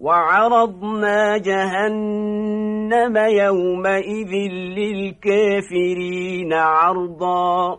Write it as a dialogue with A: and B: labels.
A: وعرضنا جهنم يومئذ للكافرين عرضا.